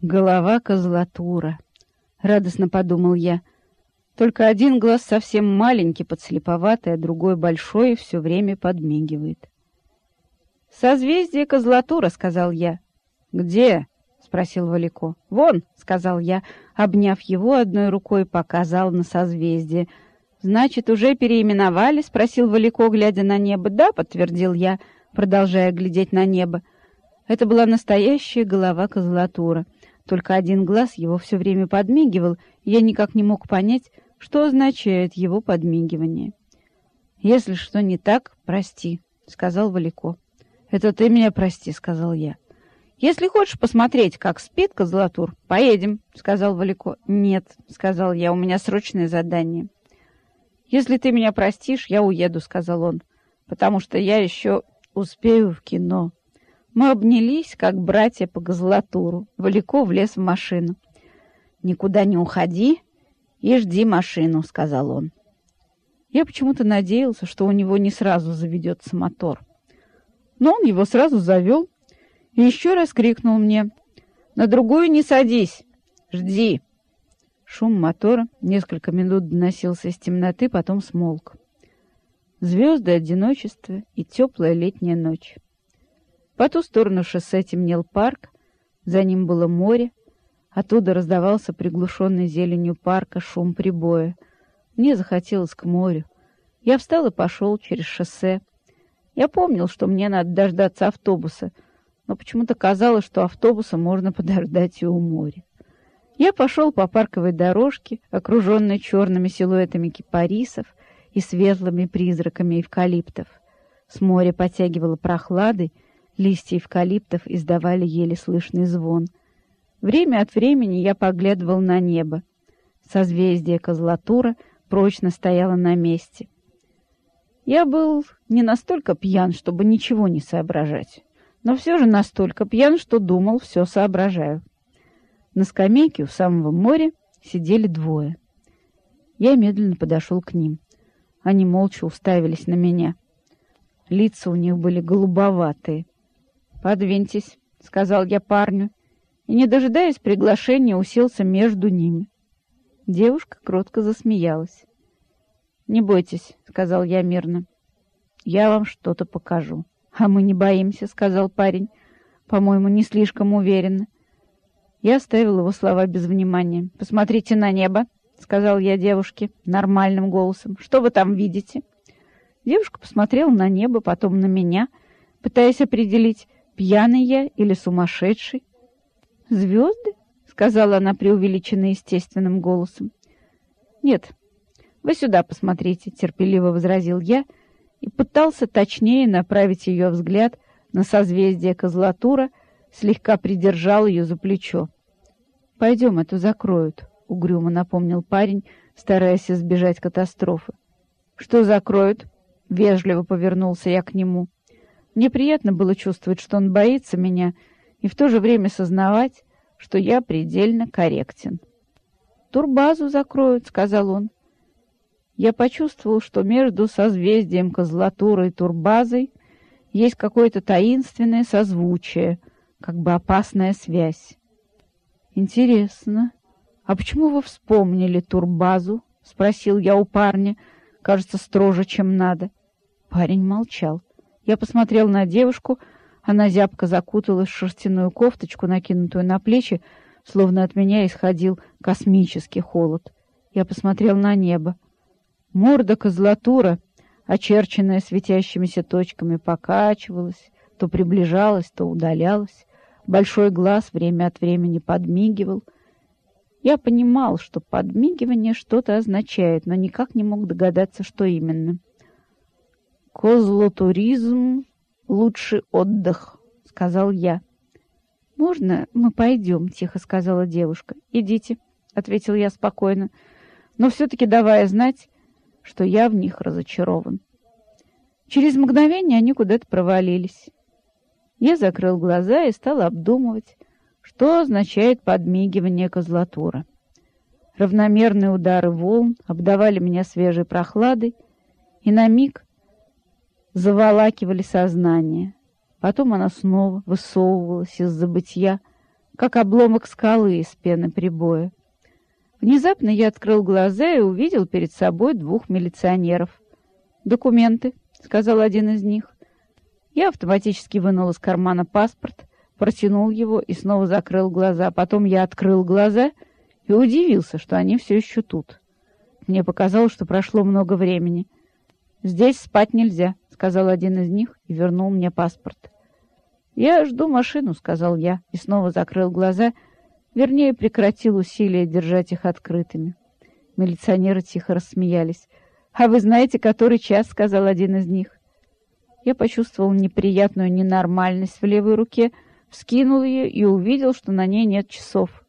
Голова козлатура. Радостно подумал я. Только один глаз совсем маленький, подслеповатый, а другой большой и все время подмигивает. «Созвездие козлатура», — сказал я. «Где?» — спросил Валико. «Вон», — сказал я, обняв его одной рукой, показал на созвездие. «Значит, уже переименовали?» — спросил Валико, глядя на небо. «Да», — подтвердил я, продолжая глядеть на небо. Это была настоящая голова козлатура. Только один глаз его все время подмигивал, и я никак не мог понять, что означает его подмигивание. «Если что не так, прости», — сказал Валико. «Это ты меня прости», — сказал я. «Если хочешь посмотреть, как спит Козлатур, поедем», — сказал Валико. «Нет», — сказал я, — «у меня срочное задание». «Если ты меня простишь, я уеду», — сказал он, «потому что я еще успею в кино». Мы обнялись, как братья по Козлатуру. Валико влез в машину. «Никуда не уходи и жди машину», — сказал он. Я почему-то надеялся, что у него не сразу заведется мотор. Но он его сразу завел и еще раз крикнул мне. «На другую не садись! Жди!» Шум мотора несколько минут доносился из темноты, потом смолк. Звезды, одиночество и теплая летняя ночь. По ту сторону шоссе темнел парк, за ним было море, оттуда раздавался приглушенный зеленью парка шум прибоя. Мне захотелось к морю. Я встал и пошел через шоссе. Я помнил, что мне надо дождаться автобуса, но почему-то казалось, что автобуса можно подождать и у моря. Я пошел по парковой дорожке, окруженной черными силуэтами кипарисов и светлыми призраками эвкалиптов. С моря потягивало прохладой, Листья эвкалиптов издавали еле слышный звон. Время от времени я поглядывал на небо. Созвездие Козлатура прочно стояло на месте. Я был не настолько пьян, чтобы ничего не соображать, но все же настолько пьян, что думал, все соображаю. На скамейке у самого моря сидели двое. Я медленно подошел к ним. Они молча уставились на меня. Лица у них были голубоватые, «Подвиньтесь», — сказал я парню, и, не дожидаясь приглашения, уселся между ними. Девушка кротко засмеялась. «Не бойтесь», — сказал я мирно. «Я вам что-то покажу». «А мы не боимся», — сказал парень, по-моему, не слишком уверенно. Я оставил его слова без внимания. «Посмотрите на небо», — сказал я девушке нормальным голосом. «Что вы там видите?» Девушка посмотрела на небо, потом на меня, пытаясь определить, Пьяный я или сумасшедший? Звезды? Сказала она преувеличенно естественным голосом. Нет, вы сюда посмотрите, терпеливо возразил я и пытался точнее направить ее взгляд на созвездие Козлатура, слегка придержал ее за плечо. «Пойдем, это закроют», — угрюмо напомнил парень, стараясь избежать катастрофы. «Что закроют?» — вежливо повернулся я к нему. Мне приятно было чувствовать, что он боится меня, и в то же время сознавать, что я предельно корректен. «Турбазу закроют», — сказал он. Я почувствовал, что между созвездием Козлатура и Турбазой есть какое-то таинственное созвучие, как бы опасная связь. «Интересно, а почему вы вспомнили Турбазу?» — спросил я у парня, кажется, строже, чем надо. Парень молчал. Я посмотрел на девушку. Она зябко закуталась в шерстяную кофточку, накинутую на плечи, словно от меня исходил космический холод. Я посмотрел на небо. Морда козлатура, очерченная светящимися точками, покачивалась, то приближалась, то удалялась. Большой глаз время от времени подмигивал. Я понимал, что подмигивание что-то означает, но никак не мог догадаться, что именно. «Козлотуризм — лучший отдых», — сказал я. «Можно мы пойдем?» — тихо сказала девушка. «Идите», — ответил я спокойно, но все-таки давая знать, что я в них разочарован. Через мгновение они куда-то провалились. Я закрыл глаза и стал обдумывать, что означает подмигивание козлатура. Равномерные удары волн обдавали меня свежей прохладой, и на миг заволакивали сознание. Потом она снова высовывалась из забытья, как обломок скалы из пены прибоя. Внезапно я открыл глаза и увидел перед собой двух милиционеров. «Документы», — сказал один из них. Я автоматически вынул из кармана паспорт, протянул его и снова закрыл глаза. Потом я открыл глаза и удивился, что они все еще тут. Мне показалось, что прошло много времени. «Здесь спать нельзя», — сказал один из них и вернул мне паспорт. «Я жду машину», — сказал я, и снова закрыл глаза, вернее, прекратил усилия держать их открытыми. Милиционеры тихо рассмеялись. «А вы знаете, который час?» — сказал один из них. Я почувствовал неприятную ненормальность в левой руке, вскинул ее и увидел, что на ней нет часов.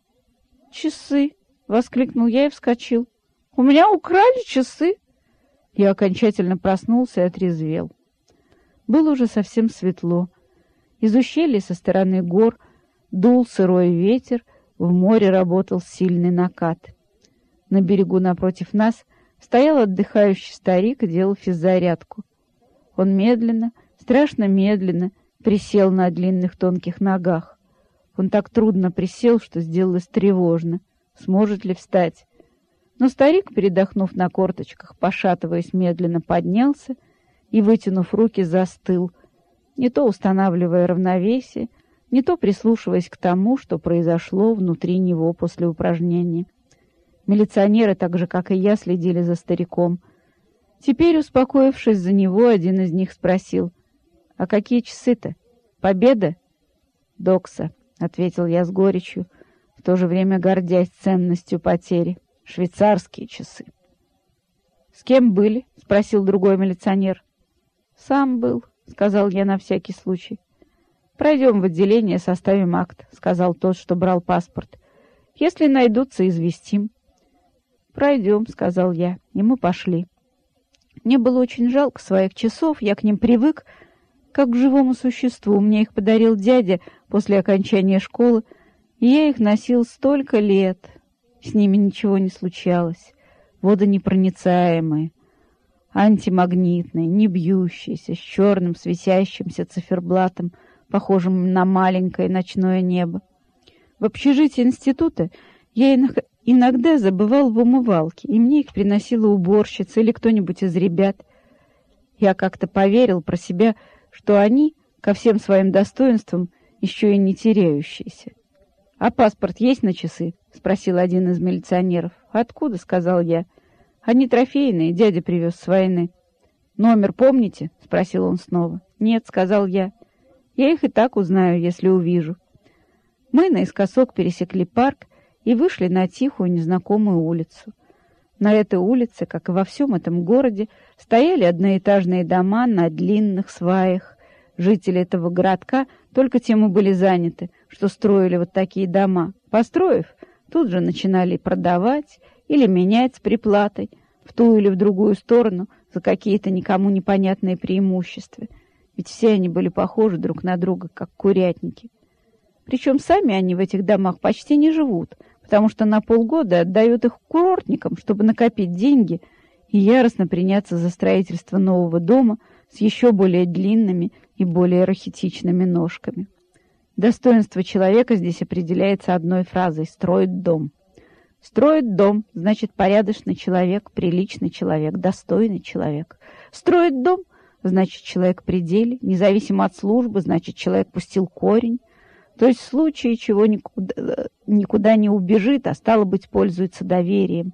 «Часы!» — воскликнул я и вскочил. «У меня украли часы!» Я окончательно проснулся и отрезвел. Было уже совсем светло. Из ущелья со стороны гор дул сырой ветер, в море работал сильный накат. На берегу напротив нас стоял отдыхающий старик и делал физзарядку. Он медленно, страшно медленно присел на длинных тонких ногах. Он так трудно присел, что сделалось тревожно. Сможет ли встать? Но старик, передохнув на корточках, пошатываясь, медленно поднялся и, вытянув руки, застыл, не то устанавливая равновесие, не то прислушиваясь к тому, что произошло внутри него после упражнения. Милиционеры, так же, как и я, следили за стариком. Теперь, успокоившись за него, один из них спросил, «А какие часы-то? Победа?» «Докса», — ответил я с горечью, в то же время гордясь ценностью потери швейцарские часы. «С кем были?» — спросил другой милиционер. «Сам был», — сказал я на всякий случай. «Пройдем в отделение, составим акт», — сказал тот, что брал паспорт. «Если найдутся, известим». «Пройдем», — сказал я, и мы пошли. Мне было очень жалко своих часов, я к ним привык, как к живому существу. Мне их подарил дядя после окончания школы, и я их носил столько лет. С ними ничего не случалось. Водонепроницаемые, антимагнитные, не бьющиеся, с черным светящимся циферблатом, похожим на маленькое ночное небо. В общежитии института я иногда забывал в умывалке, и мне их приносила уборщица или кто-нибудь из ребят. Я как-то поверил про себя, что они, ко всем своим достоинствам, еще и не теряющиеся. «А паспорт есть на часы?» — спросил один из милиционеров. «Откуда?» — сказал я. «Они трофейные, дядя привез с войны». «Номер помните?» — спросил он снова. «Нет», — сказал я. «Я их и так узнаю, если увижу». Мы наискосок пересекли парк и вышли на тихую незнакомую улицу. На этой улице, как и во всем этом городе, стояли одноэтажные дома на длинных сваях. Жители этого городка только тем и были заняты, что строили вот такие дома. Построив, тут же начинали продавать или менять с приплатой в ту или в другую сторону за какие-то никому непонятные преимущества. Ведь все они были похожи друг на друга, как курятники. Причем сами они в этих домах почти не живут, потому что на полгода отдают их курортникам, чтобы накопить деньги и яростно приняться за строительство нового дома с еще более длинными и более рахитичными ножками. Достоинство человека здесь определяется одной фразой «строит дом». Строит дом, значит, порядочный человек, приличный человек, достойный человек. Строит дом, значит, человек в пределе, независимо от службы, значит, человек пустил корень. То есть в случае чего никуда, никуда не убежит, а стало быть, пользуется доверием.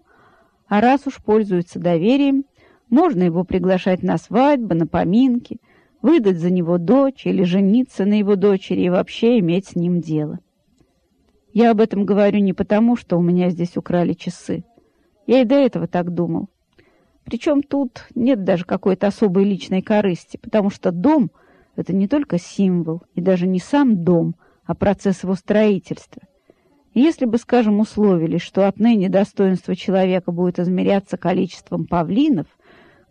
А раз уж пользуется доверием, можно его приглашать на свадьбы, на поминки – выдать за него дочь или жениться на его дочери и вообще иметь с ним дело. Я об этом говорю не потому, что у меня здесь украли часы. Я и до этого так думал. Причем тут нет даже какой-то особой личной корысти, потому что дом — это не только символ, и даже не сам дом, а процесс его строительства. И если бы, скажем, условились, что отныне достоинство человека будет измеряться количеством павлинов,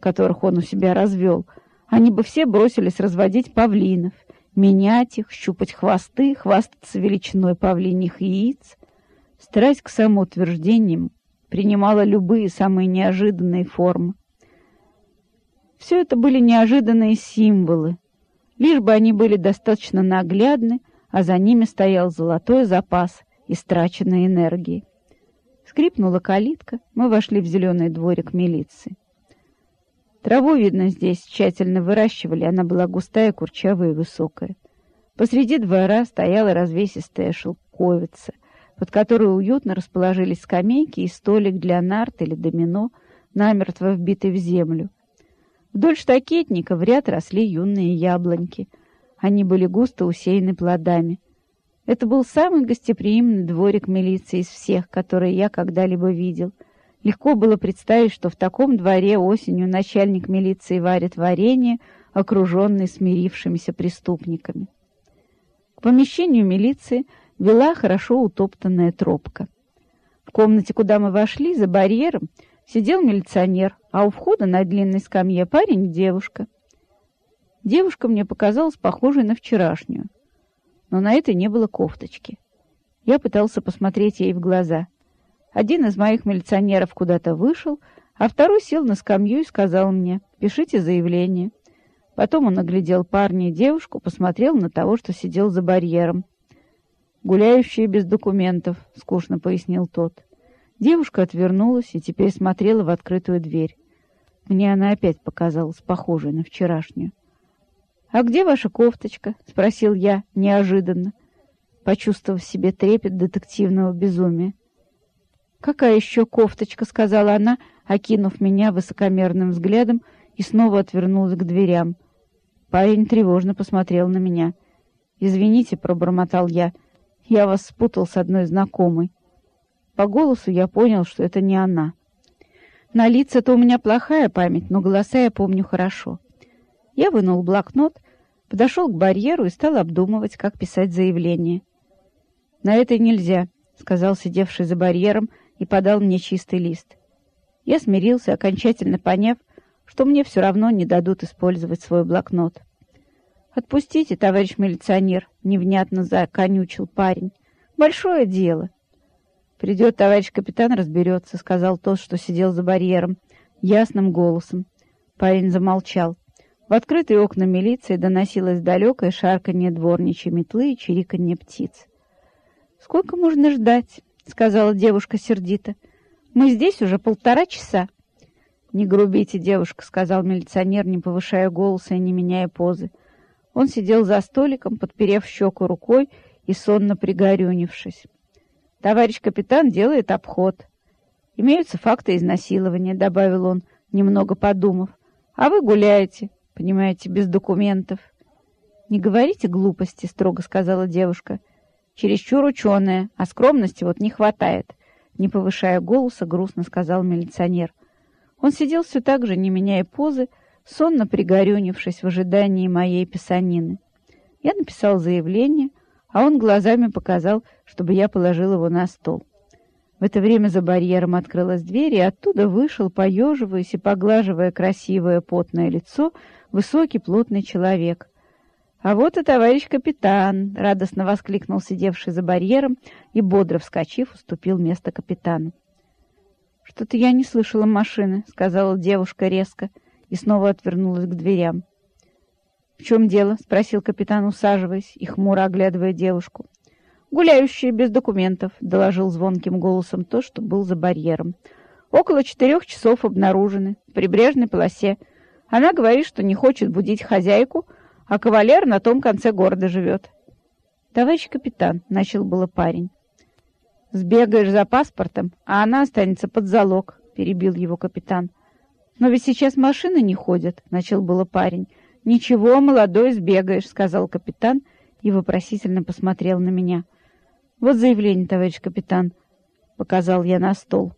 которых он у себя развел — они бы все бросились разводить павлинов, менять их, щупать хвосты, хвастаться величиной павлиньих яиц. Страсть к самоутверждениям принимала любые самые неожиданные формы. Все это были неожиданные символы, лишь бы они были достаточно наглядны, а за ними стоял золотой запас истраченной энергии. Скрипнула калитка, мы вошли в зеленый дворик милиции. Траву, видно, здесь тщательно выращивали, она была густая, курчавая и высокая. Посреди двора стояла развесистая шелковица, под которой уютно расположились скамейки и столик для нарт или домино, намертво вбитый в землю. Вдоль штакетника в ряд росли юные яблоньки. Они были густо усеяны плодами. Это был самый гостеприимный дворик милиции из всех, которые я когда-либо видел. Легко было представить, что в таком дворе осенью начальник милиции варит варенье, окруженный смирившимися преступниками. К помещению милиции – вела хорошо утоптанная тропка. В комнате, куда мы вошли, за барьером, сидел милиционер, а у входа на длинной скамье парень и девушка. Девушка мне показалась похожей на вчерашнюю, но на этой не было кофточки. Я пытался посмотреть ей в глаза. Один из моих милиционеров куда-то вышел, а второй сел на скамью и сказал мне «Пишите заявление». Потом он оглядел парня и девушку, посмотрел на того, что сидел за барьером. «Гуляющие без документов», — скучно пояснил тот. Девушка отвернулась и теперь смотрела в открытую дверь. Мне она опять показалась похожей на вчерашнюю. «А где ваша кофточка?» — спросил я неожиданно, почувствовав в себе трепет детективного безумия. «Какая еще кофточка?» — сказала она, окинув меня высокомерным взглядом и снова отвернулась к дверям. Парень тревожно посмотрел на меня. «Извините», — пробормотал я, — я вас спутал с одной знакомой. По голосу я понял, что это не она. На лица-то у меня плохая память, но голоса я помню хорошо. Я вынул блокнот, подошел к барьеру и стал обдумывать, как писать заявление. «На это нельзя», — сказал сидевший за барьером и подал мне чистый лист. Я смирился, окончательно поняв, что мне все равно не дадут использовать свой блокнот. «Отпустите, товарищ милиционер», — невнятно законючил парень. «Большое дело». «Придет товарищ капитан, разберется», — сказал тот, что сидел за барьером, ясным голосом. Парень замолчал. В открытые окна милиции доносилось далекое шарканье дворничьей метлы и чириканье птиц. «Сколько можно ждать?» — сказала девушка сердито. «Мы здесь уже полтора часа». «Не грубите, девушка», — сказал милиционер, не повышая голоса и не меняя позы. Он сидел за столиком, подперев щеку рукой и сонно пригорюнившись. «Товарищ капитан делает обход. Имеются факты изнасилования», — добавил он, немного подумав. «А вы гуляете, понимаете, без документов». «Не говорите глупости», — строго сказала девушка. «Чересчур ученая, а скромности вот не хватает», — не повышая голоса, грустно сказал милиционер. Он сидел все так же, не меняя позы, — сонно пригорюнившись в ожидании моей писанины. Я написал заявление, а он глазами показал, чтобы я положил его на стол. В это время за барьером открылась дверь, и оттуда вышел, поеживаясь и поглаживая красивое потное лицо, высокий плотный человек. «А вот и товарищ капитан!» — радостно воскликнул сидевший за барьером и, бодро вскочив, уступил место капитану. «Что-то я не слышала машины», — сказала девушка резко и снова отвернулась к дверям. «В чем дело?» — спросил капитан, усаживаясь и хмуро оглядывая девушку. «Гуляющие без документов», — доложил звонким голосом то, что был за барьером. «Около четырех часов обнаружены в прибрежной полосе. Она говорит, что не хочет будить хозяйку, а кавалер на том конце города живет». «Товарищ капитан», — начал было парень. «Сбегаешь за паспортом, а она останется под залог», — перебил его капитан. «Но ведь сейчас машины не ходят», — начал было парень. «Ничего, молодой, сбегаешь», — сказал капитан и вопросительно посмотрел на меня. «Вот заявление, товарищ капитан», — показал я на стол.